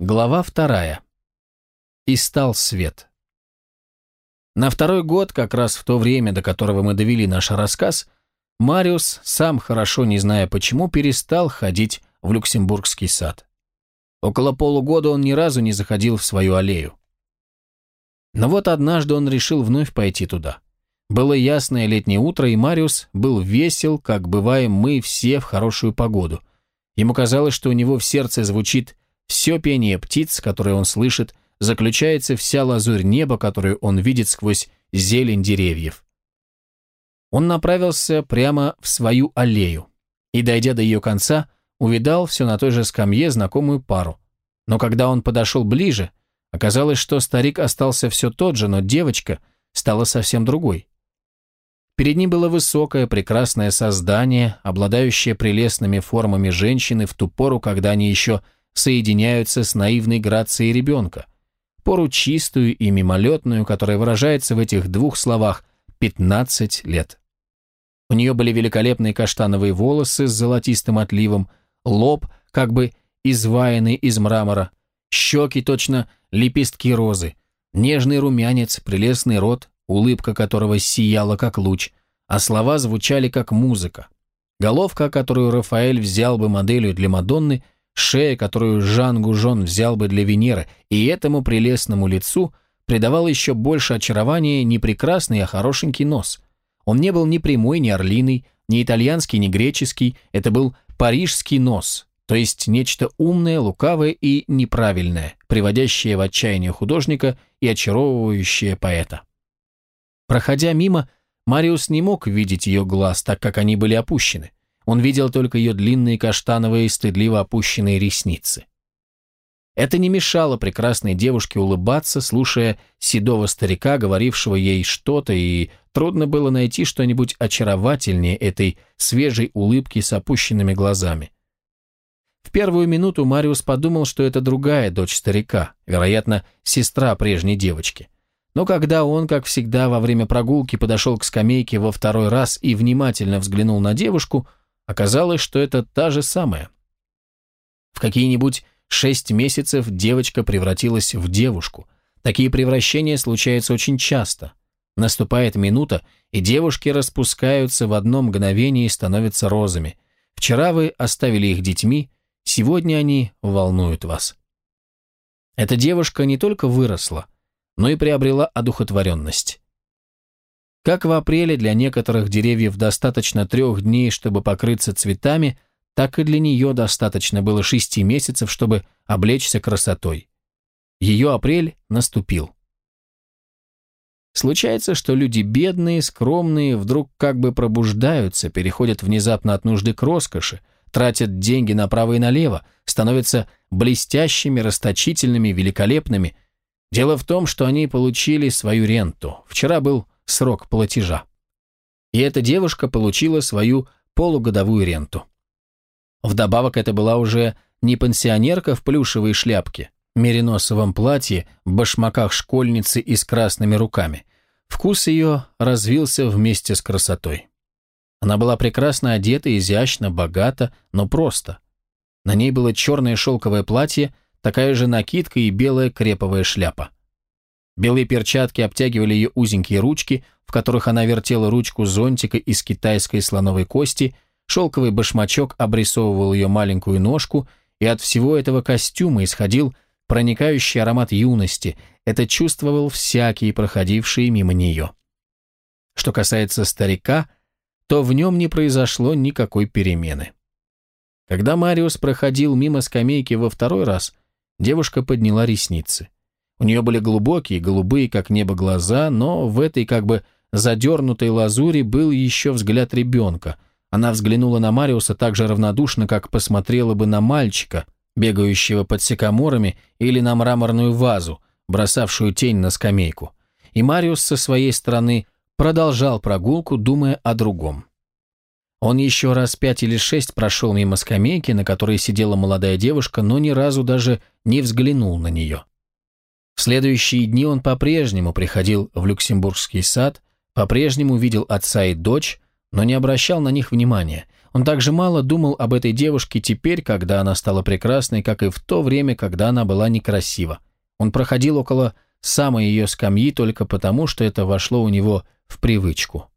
Глава вторая. И стал свет. На второй год, как раз в то время, до которого мы довели наш рассказ, Мариус, сам хорошо не зная почему, перестал ходить в Люксембургский сад. Около полугода он ни разу не заходил в свою аллею. Но вот однажды он решил вновь пойти туда. Было ясное летнее утро, и Мариус был весел, как бываем мы все в хорошую погоду. Ему казалось, что у него в сердце звучит все пение птиц, которые он слышит, заключается вся лазурь неба, которую он видит сквозь зелень деревьев. Он направился прямо в свою аллею и, дойдя до ее конца, увидал все на той же скамье знакомую пару. Но когда он подошел ближе, оказалось, что старик остался все тот же, но девочка стала совсем другой. Перед ним было высокое, прекрасное создание, обладающее прелестными формами женщины в ту пору, когда они еще соединяются с наивной грацией ребенка, пору чистую и мимолетную, которая выражается в этих двух словах «пятнадцать лет». У нее были великолепные каштановые волосы с золотистым отливом, лоб, как бы изваянный из мрамора, щеки точно лепестки розы, нежный румянец, прелестный рот, улыбка которого сияла как луч, а слова звучали как музыка. Головка, которую Рафаэль взял бы моделью для Мадонны – шея, которую Жан Гужон взял бы для Венеры, и этому прелестному лицу придавал еще больше очарования не прекрасный, а хорошенький нос. Он не был ни прямой, ни орлиный, ни итальянский, ни греческий, это был парижский нос, то есть нечто умное, лукавое и неправильное, приводящее в отчаяние художника и очаровывающее поэта. Проходя мимо, Мариус не мог видеть ее глаз, так как они были опущены. Он видел только ее длинные каштановые, стыдливо опущенные ресницы. Это не мешало прекрасной девушке улыбаться, слушая седого старика, говорившего ей что-то, и трудно было найти что-нибудь очаровательнее этой свежей улыбки с опущенными глазами. В первую минуту Мариус подумал, что это другая дочь старика, вероятно, сестра прежней девочки. Но когда он, как всегда, во время прогулки подошел к скамейке во второй раз и внимательно взглянул на девушку, Оказалось, что это та же самая. В какие-нибудь шесть месяцев девочка превратилась в девушку. Такие превращения случаются очень часто. Наступает минута, и девушки распускаются в одно мгновение и становятся розами. Вчера вы оставили их детьми, сегодня они волнуют вас. Эта девушка не только выросла, но и приобрела одухотворенность. Как в апреле для некоторых деревьев достаточно трех дней, чтобы покрыться цветами, так и для нее достаточно было шести месяцев, чтобы облечься красотой. Ее апрель наступил. Случается, что люди бедные, скромные, вдруг как бы пробуждаются, переходят внезапно от нужды к роскоши, тратят деньги направо и налево, становятся блестящими, расточительными, великолепными. Дело в том, что они получили свою ренту. Вчера был срок платежа. И эта девушка получила свою полугодовую ренту. Вдобавок это была уже не пенсионерка в плюшевой шляпке, мериносовом платье, башмаках школьницы и с красными руками. Вкус ее развился вместе с красотой. Она была прекрасно одета, изящно, богата, но просто. На ней было черное шелковое платье, такая же накидка и белая креповая шляпа. Белые перчатки обтягивали ее узенькие ручки, в которых она вертела ручку зонтика из китайской слоновой кости, шелковый башмачок обрисовывал ее маленькую ножку, и от всего этого костюма исходил проникающий аромат юности, это чувствовал всякий, проходивший мимо нее. Что касается старика, то в нем не произошло никакой перемены. Когда Мариус проходил мимо скамейки во второй раз, девушка подняла ресницы. У нее были глубокие, голубые, как небо, глаза, но в этой как бы задернутой лазури был еще взгляд ребенка. Она взглянула на Мариуса так же равнодушно, как посмотрела бы на мальчика, бегающего под секаморами, или на мраморную вазу, бросавшую тень на скамейку. И Мариус со своей стороны продолжал прогулку, думая о другом. Он еще раз пять или шесть прошел мимо скамейки, на которой сидела молодая девушка, но ни разу даже не взглянул на нее. В следующие дни он по-прежнему приходил в Люксембургский сад, по-прежнему видел отца и дочь, но не обращал на них внимания. Он также мало думал об этой девушке теперь, когда она стала прекрасной, как и в то время, когда она была некрасива. Он проходил около самой ее скамьи только потому, что это вошло у него в привычку.